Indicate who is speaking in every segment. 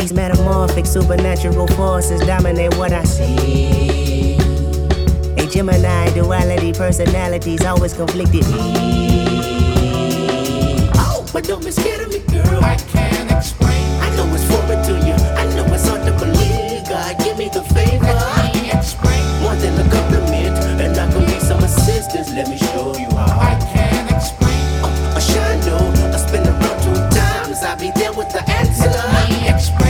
Speaker 1: anthropomorphic supernatural forces dominate what I see. A Gemini duality personalities always conflicted. Oh, but don't be scared of me, girl.
Speaker 2: I can't explain.
Speaker 1: I know it's foreign to you. I know it's hard to believe. God, give me the favor.
Speaker 2: Let me explain.
Speaker 1: More than a compliment, and I can be some assistance. Let me show you how.
Speaker 2: I can't explain.
Speaker 1: Oh, a shando, I spin around two times. I'll be there with the answer.
Speaker 2: Let me explain.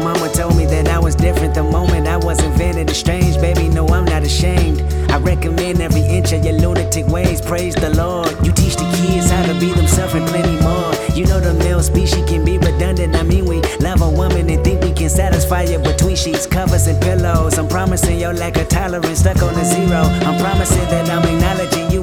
Speaker 1: Mama told me that I was different the moment I was invented. It's strange, baby. No, I'm not ashamed. I recommend every inch of your lunatic ways. Praise the Lord. You teach the kids how to be themselves and plenty more. You know the male species can be redundant. I mean, we love a woman and think we can satisfy you between sheets, covers, and pillows. I'm promising your lack of tolerance stuck on a zero. I'm promising that I'm acknowledging you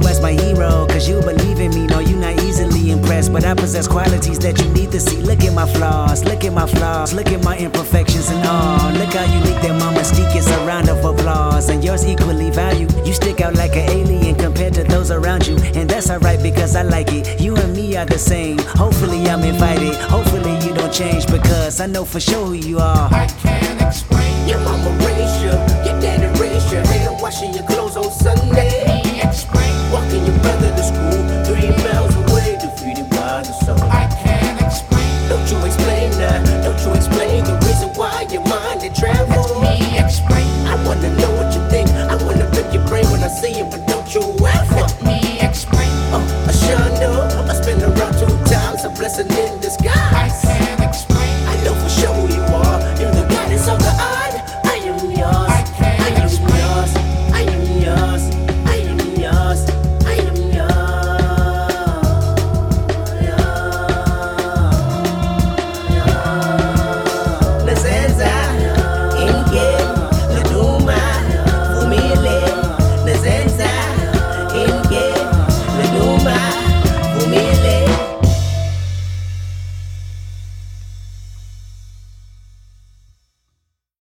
Speaker 1: But I possess qualities that you need to see. Look at my flaws, look at my flaws, look at my imperfections and all. Look how unique that my mystique is a round of applause. And yours equally valued. You stick out like an alien compared to those around you. And that's alright because I like it. You and me are the same. Hopefully I'm invited. Hopefully you don't change because I know for sure who you are.
Speaker 2: I can't explain.
Speaker 1: Your mama raised